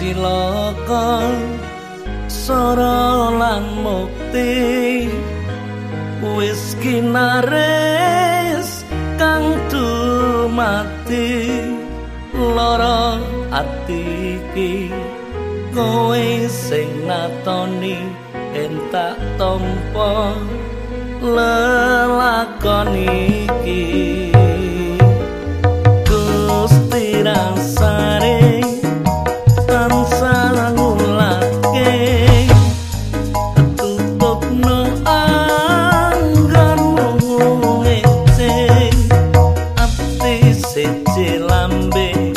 cilaka sara lan mukti. Wis kinares kang mati lara ati iki kowe sing natoni entak tompo lelakon iki sece lambe.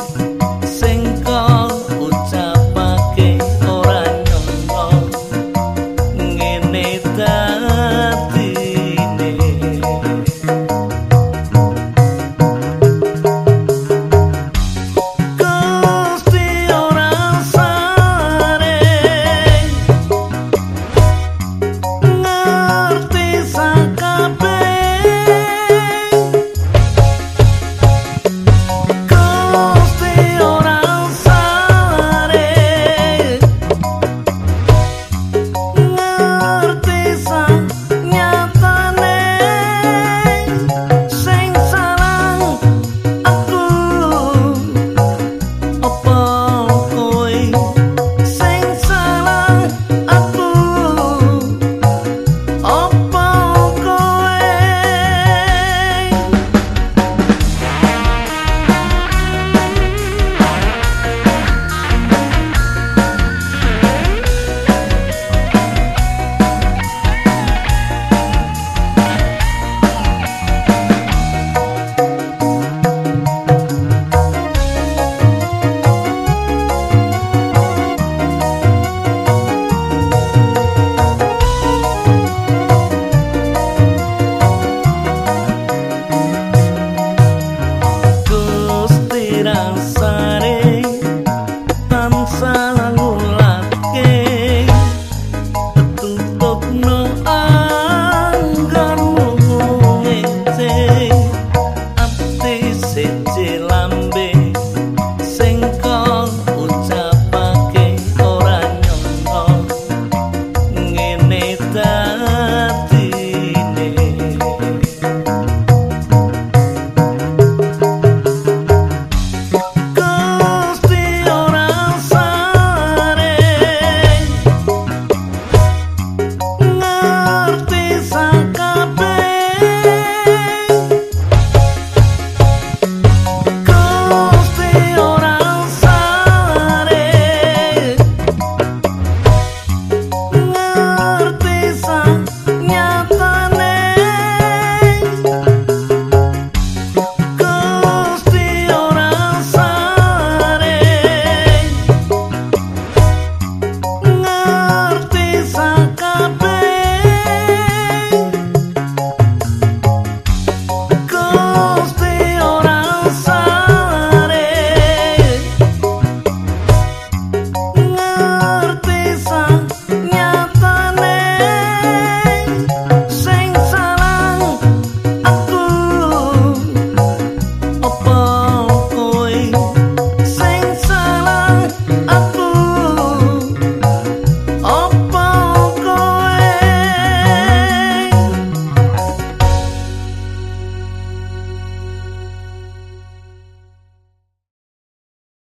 amor.